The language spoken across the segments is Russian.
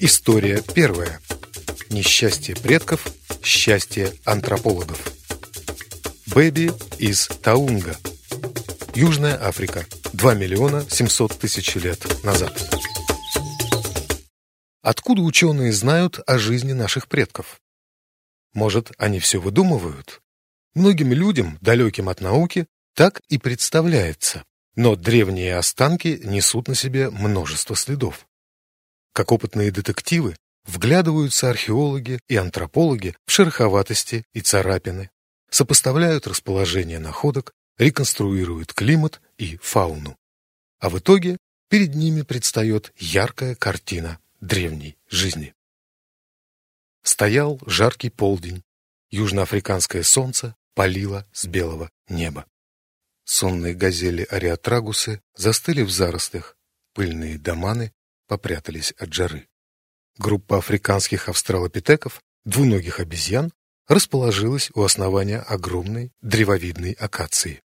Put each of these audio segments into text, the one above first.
История первая. Несчастье предков, счастье антропологов. Бэби из Таунга. Южная Африка. 2 миллиона 700 тысяч лет назад. Откуда ученые знают о жизни наших предков? Может, они все выдумывают? Многим людям, далеким от науки, так и представляется. Но древние останки несут на себе множество следов. Как опытные детективы, вглядываются археологи и антропологи в шероховатости и царапины, сопоставляют расположение находок, реконструируют климат и фауну. А в итоге перед ними предстает яркая картина древней жизни. Стоял жаркий полдень, южноафриканское солнце палило с белого неба. Сонные газели ариатрагусы застыли в зарослях, пыльные доманы попрятались от жары. Группа африканских австралопитеков, двуногих обезьян, расположилась у основания огромной древовидной акации.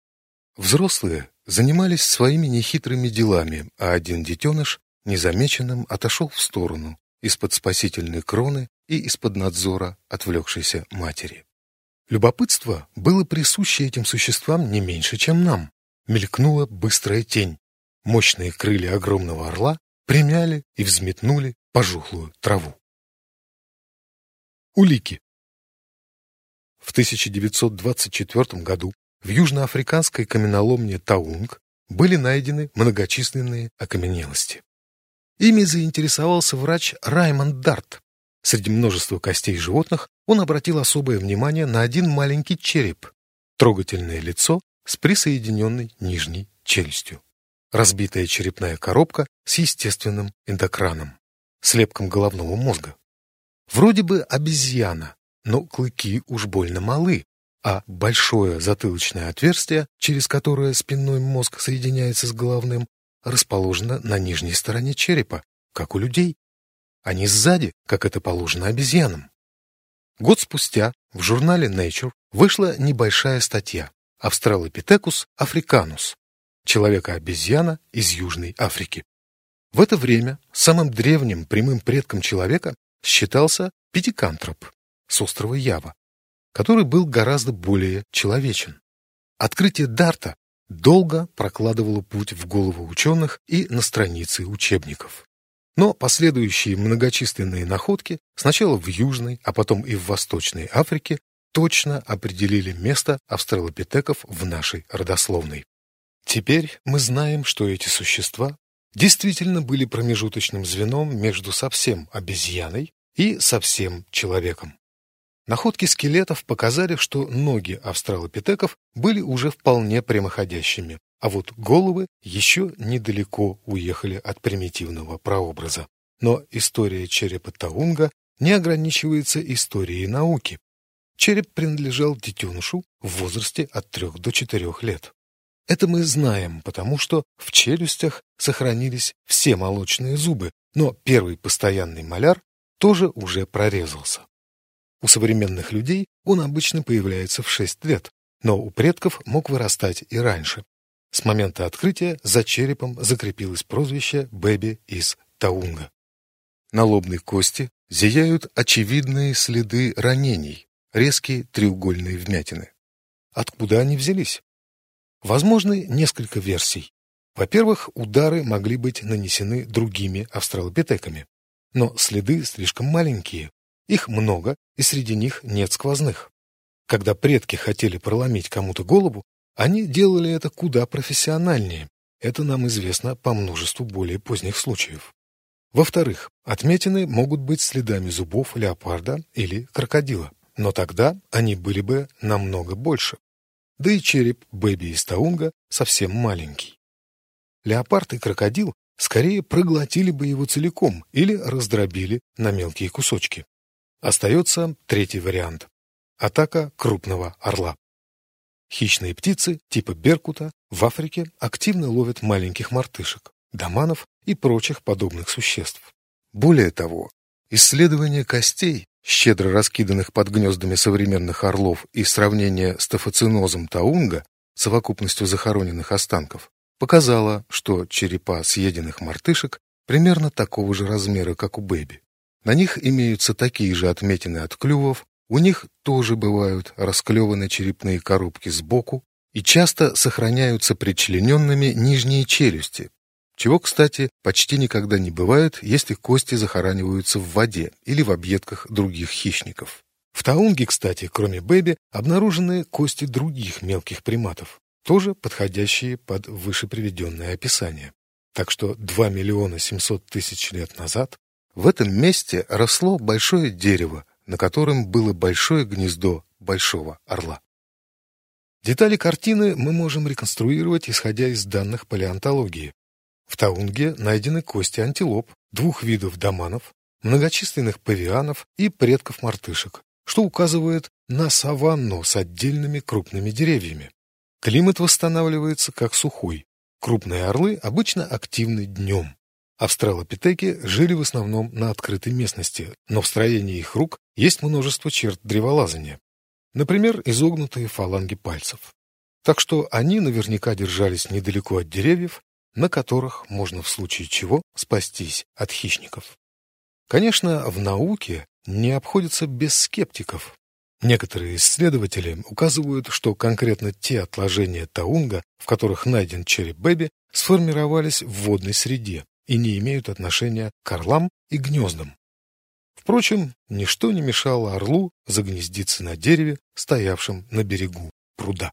Взрослые занимались своими нехитрыми делами, а один детеныш незамеченным отошел в сторону из-под спасительной кроны и из-под надзора отвлекшейся матери. Любопытство было присуще этим существам не меньше, чем нам. Мелькнула быстрая тень. Мощные крылья огромного орла примяли и взметнули пожухлую траву. Улики. В 1924 году в южноафриканской каменоломне Таунг были найдены многочисленные окаменелости. Ими заинтересовался врач Раймонд Дарт. Среди множества костей животных он обратил особое внимание на один маленький череп, трогательное лицо с присоединенной нижней челюстью, разбитая черепная коробка с естественным эндокраном, слепком головного мозга. Вроде бы обезьяна, но клыки уж больно малы, а большое затылочное отверстие, через которое спинной мозг соединяется с головным, расположено на нижней стороне черепа, как у людей, а не сзади, как это положено обезьянам. Год спустя в журнале Nature вышла небольшая статья «Австралопитекус африканус» – человека-обезьяна из Южной Африки. В это время самым древним прямым предком человека считался пятикантроп с острова Ява, который был гораздо более человечен. Открытие Дарта долго прокладывало путь в голову ученых и на страницы учебников. Но последующие многочисленные находки сначала в Южной, а потом и в Восточной Африке точно определили место австралопитеков в нашей родословной. Теперь мы знаем, что эти существа действительно были промежуточным звеном между совсем обезьяной и совсем человеком. Находки скелетов показали, что ноги австралопитеков были уже вполне прямоходящими, а вот головы еще недалеко уехали от примитивного прообраза. Но история черепа Таунга не ограничивается историей науки. Череп принадлежал детенышу в возрасте от 3 до 4 лет. Это мы знаем, потому что в челюстях сохранились все молочные зубы, но первый постоянный маляр тоже уже прорезался. У современных людей он обычно появляется в 6 лет, но у предков мог вырастать и раньше. С момента открытия за черепом закрепилось прозвище «Бэби из Таунга». На лобной кости зияют очевидные следы ранений, резкие треугольные вмятины. Откуда они взялись? Возможны несколько версий. Во-первых, удары могли быть нанесены другими австралопитеками, но следы слишком маленькие, их много, и среди них нет сквозных. Когда предки хотели проломить кому-то голову, они делали это куда профессиональнее. Это нам известно по множеству более поздних случаев. Во-вторых, отметины могут быть следами зубов леопарда или крокодила, но тогда они были бы намного больше. Да и череп Бэби из Таунга совсем маленький. Леопард и крокодил скорее проглотили бы его целиком или раздробили на мелкие кусочки. Остается третий вариант – атака крупного орла. Хищные птицы типа беркута в Африке активно ловят маленьких мартышек, доманов и прочих подобных существ. Более того, исследование костей, щедро раскиданных под гнездами современных орлов и сравнение с тафоцинозом таунга, совокупностью захороненных останков, показало, что черепа съеденных мартышек примерно такого же размера, как у Бэби. На них имеются такие же отметины от клювов, у них тоже бывают расклеваны черепные коробки сбоку и часто сохраняются причлененными нижние челюсти, чего, кстати, почти никогда не бывает, если кости захораниваются в воде или в объедках других хищников. В Таунге, кстати, кроме Бэби, обнаружены кости других мелких приматов, тоже подходящие под вышеприведенное описание. Так что 2 миллиона 700 тысяч лет назад в этом месте росло большое дерево, на котором было большое гнездо большого орла. Детали картины мы можем реконструировать, исходя из данных палеонтологии. В Таунге найдены кости антилоп, двух видов доманов, многочисленных павианов и предков мартышек, что указывает на саванну с отдельными крупными деревьями. Климат восстанавливается как сухой. Крупные орлы обычно активны днем. Австралопитеки жили в основном на открытой местности, но в строении их рук есть множество черт древолазания. Например, изогнутые фаланги пальцев. Так что они наверняка держались недалеко от деревьев на которых можно в случае чего спастись от хищников. Конечно, в науке не обходится без скептиков. Некоторые исследователи указывают, что конкретно те отложения таунга, в которых найден череп Бэби, сформировались в водной среде и не имеют отношения к орлам и гнездам. Впрочем, ничто не мешало орлу загнездиться на дереве, стоявшем на берегу пруда.